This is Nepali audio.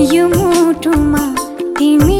यो मुटुमा तिमी